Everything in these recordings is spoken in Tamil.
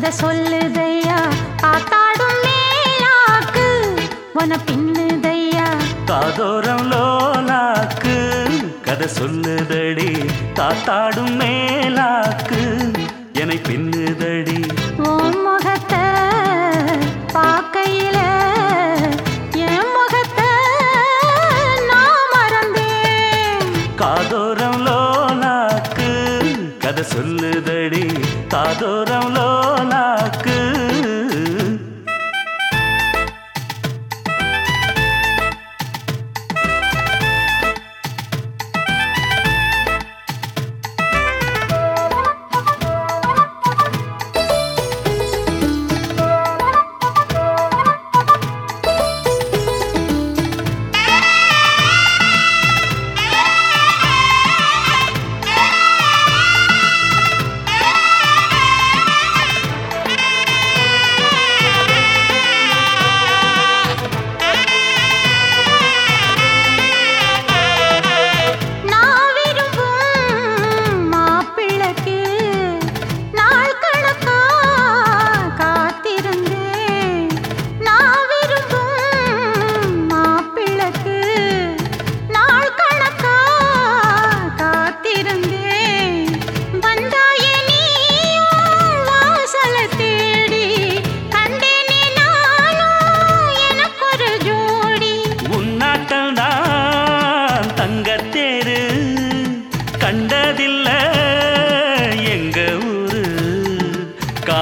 கதை சொல்லுதையா? காத்தாடும் மேலாக்கு உன பின்னுதையா? காதோரம் லோலாக்கு கதை சொல்லுதடி. காத்தாடும் மேலாக்கு என்னை பின்னுதடி. சொல்லுதடி காதோரம் லோலாக்கு நான்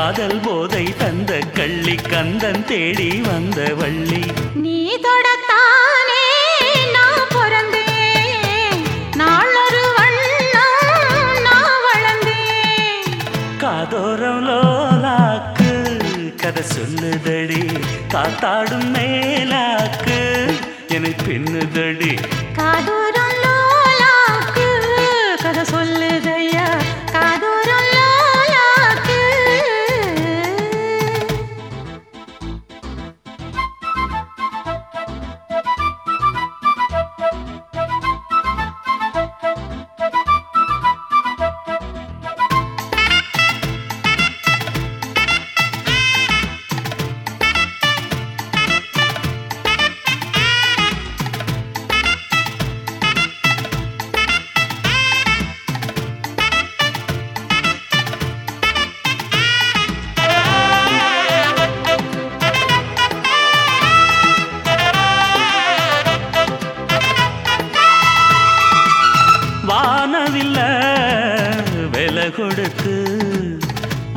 காதல் போதை தந்த கள்ளி கந்தன் தேடி வந்த வள்ளி. நீ தொடத்தானே நான் பிறந்தேன். நாளொரு வண்ணம் நான் வளர்ந்தேன். காதோரம் லோலாக்கு கதை சொல்லுதடி. காத்தாடும் மேலாக்கு என்னை பின்னுதடி. காதூரம்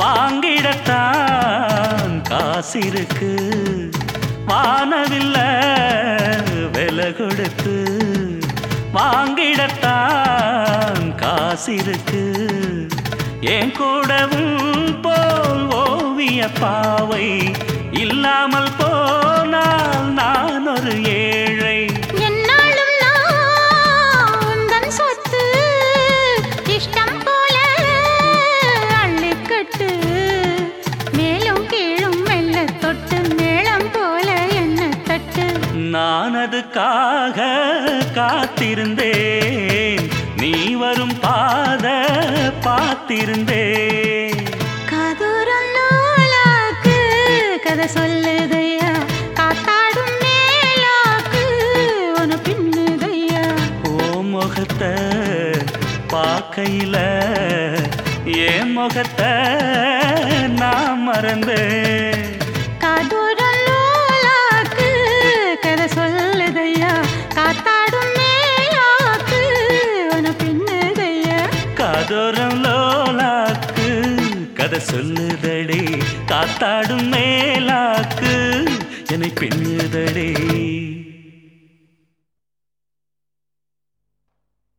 வாங்கிடத்தான் காசிருக்கு. வானவில்ல விலை கொடுத்து வாங்கிடத்தான் காசிருக்கு. என் கூடவும் போல் ஓவிய பாவை இல்லாமல் போ நான் அதுக்காக காத்திருந்தேன். நீ வரும் பாத பார்த்திருந்தேன். காதூரம் நூலாக்கு கதை சொல்லுதையா? காத்தாடும் மேலாக்கு உன பின்னுதையா? ஓ முகத்தை பார்க்கையில என் முகத்தை நான் மறந்தேன். சொல்லுதடே காத்தாடும் மேலாக்கு என்னை பின்னுதடி